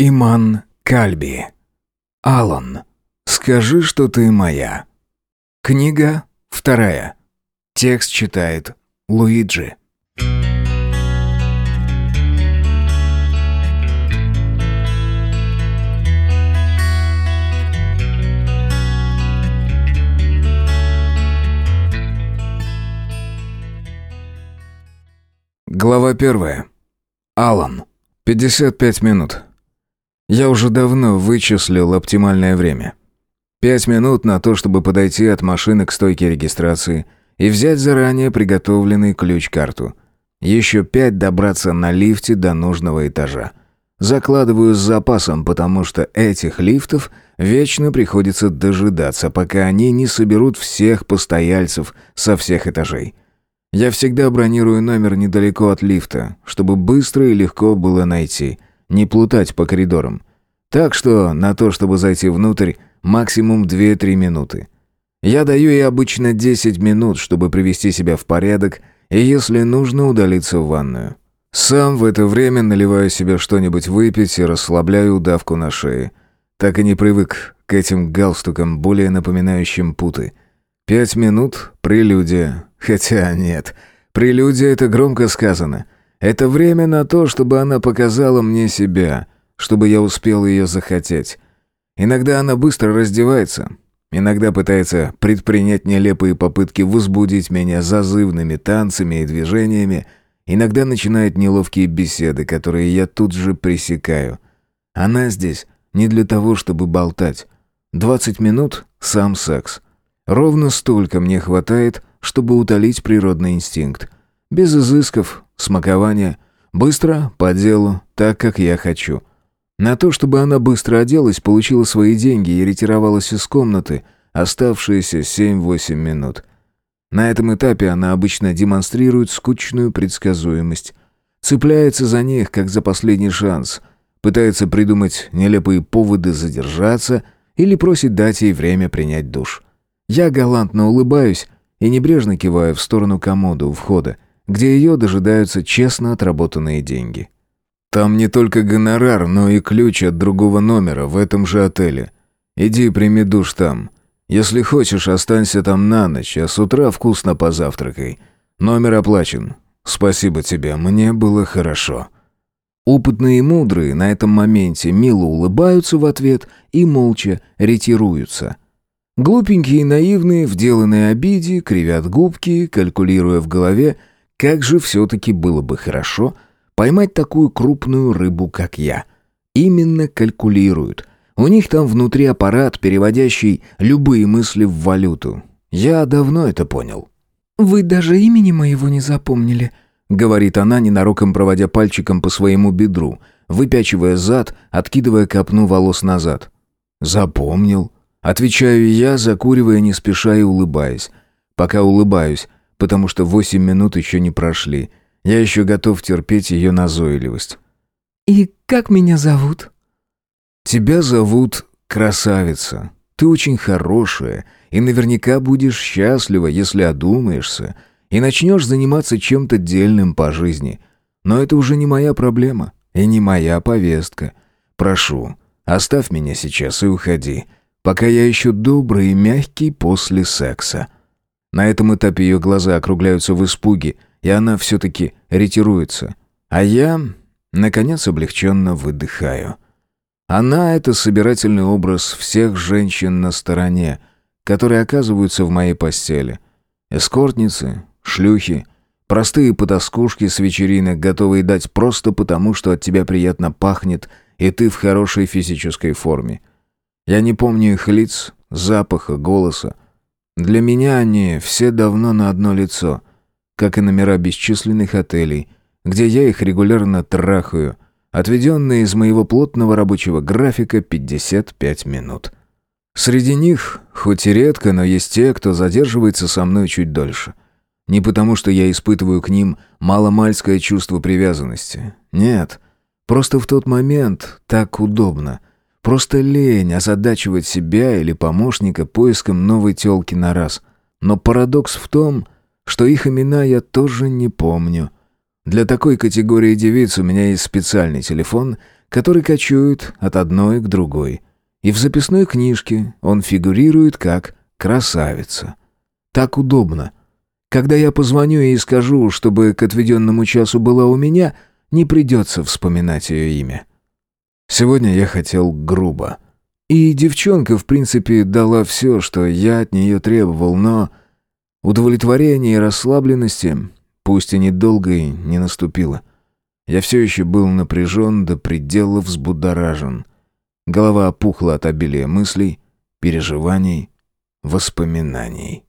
Иман Кальби. Алан. Скажи, что ты моя. Книга вторая. Текст читает Луиджи. Глава первая. Алан. 55 минут. Я уже давно вычислил оптимальное время. Пять минут на то, чтобы подойти от машины к стойке регистрации и взять заранее приготовленный ключ-карту. Еще пять добраться на лифте до нужного этажа. Закладываю с запасом, потому что этих лифтов вечно приходится дожидаться, пока они не соберут всех постояльцев со всех этажей. Я всегда бронирую номер недалеко от лифта, чтобы быстро и легко было найти – не плутать по коридорам. Так что на то, чтобы зайти внутрь, максимум 2-3 минуты. Я даю ей обычно 10 минут, чтобы привести себя в порядок и, если нужно, удалиться в ванную. Сам в это время наливаю себе что-нибудь выпить и расслабляю удавку на шее. Так и не привык к этим галстукам, более напоминающим путы. Пять минут — прелюдия. Хотя нет, прелюдия — это громко сказано — это время на то, чтобы она показала мне себя, чтобы я успел ее захотеть. Иногда она быстро раздевается, иногда пытается предпринять нелепые попытки возбудить меня зазывными танцами и движениями, иногда начинает неловкие беседы, которые я тут же пресекаю. Она здесь не для того, чтобы болтать. Двадцать минут — сам секс. Ровно столько мне хватает, чтобы утолить природный инстинкт. Без изысков, смакования. Быстро, по делу, так, как я хочу. На то, чтобы она быстро оделась, получила свои деньги и ретировалась из комнаты, оставшиеся 7-8 минут. На этом этапе она обычно демонстрирует скучную предсказуемость. Цепляется за них, как за последний шанс. Пытается придумать нелепые поводы задержаться или просит дать ей время принять душ. Я галантно улыбаюсь и небрежно киваю в сторону комода у входа, где ее дожидаются честно отработанные деньги. Там не только гонорар, но и ключ от другого номера в этом же отеле. Иди прими душ там. Если хочешь, останься там на ночь, а с утра вкусно позавтракай. Номер оплачен. Спасибо тебе, мне было хорошо». Опытные и мудрые на этом моменте мило улыбаются в ответ и молча ретируются. Глупенькие и наивные, в деланной обиде, кривят губки, калькулируя в голове, как же все-таки было бы хорошо поймать такую крупную рыбу, как я. Именно калькулируют. У них там внутри аппарат, переводящий любые мысли в валюту. Я давно это понял. «Вы даже имени моего не запомнили», — говорит она, ненароком проводя пальчиком по своему бедру, выпячивая зад, откидывая копну волос назад. «Запомнил». Отвечаю я, закуривая не спеша и улыбаясь. Пока улыбаюсь, потому что восемь минут еще не прошли. Я еще готов терпеть ее назойливость. «И как меня зовут?» «Тебя зовут Красавица. Ты очень хорошая, и наверняка будешь счастлива, если одумаешься и начнешь заниматься чем-то дельным по жизни. Но это уже не моя проблема и не моя повестка. Прошу, оставь меня сейчас и уходи, пока я еще добрый и мягкий после секса». На этом этапе ее глаза округляются в испуге, и она все-таки ретируется. А я, наконец, облегченно выдыхаю. Она — это собирательный образ всех женщин на стороне, которые оказываются в моей постели. Эскортницы, шлюхи, простые потаскушки с вечеринок, готовые дать просто потому, что от тебя приятно пахнет, и ты в хорошей физической форме. Я не помню их лиц, запаха, голоса, для меня они все давно на одно лицо, как и номера бесчисленных отелей, где я их регулярно трахаю, отведенные из моего плотного рабочего графика 55 минут. Среди них, хоть и редко, но есть те, кто задерживается со мной чуть дольше. Не потому, что я испытываю к ним маломальское чувство привязанности. Нет, просто в тот момент так удобно — Просто лень озадачивать себя или помощника поиском новой тёлки на раз. Но парадокс в том, что их имена я тоже не помню. Для такой категории девиц у меня есть специальный телефон, который кочует от одной к другой. И в записной книжке он фигурирует как красавица. Так удобно. Когда я позвоню и скажу, чтобы к отведенному часу была у меня, не придется вспоминать ее имя. Сегодня я хотел грубо. И девчонка, в принципе, дала все, что я от нее требовал, но удовлетворение и расслабленности, пусть и недолгой, не наступило. Я все еще был напряжен до предела взбудоражен. Голова опухла от обилия мыслей, переживаний, воспоминаний.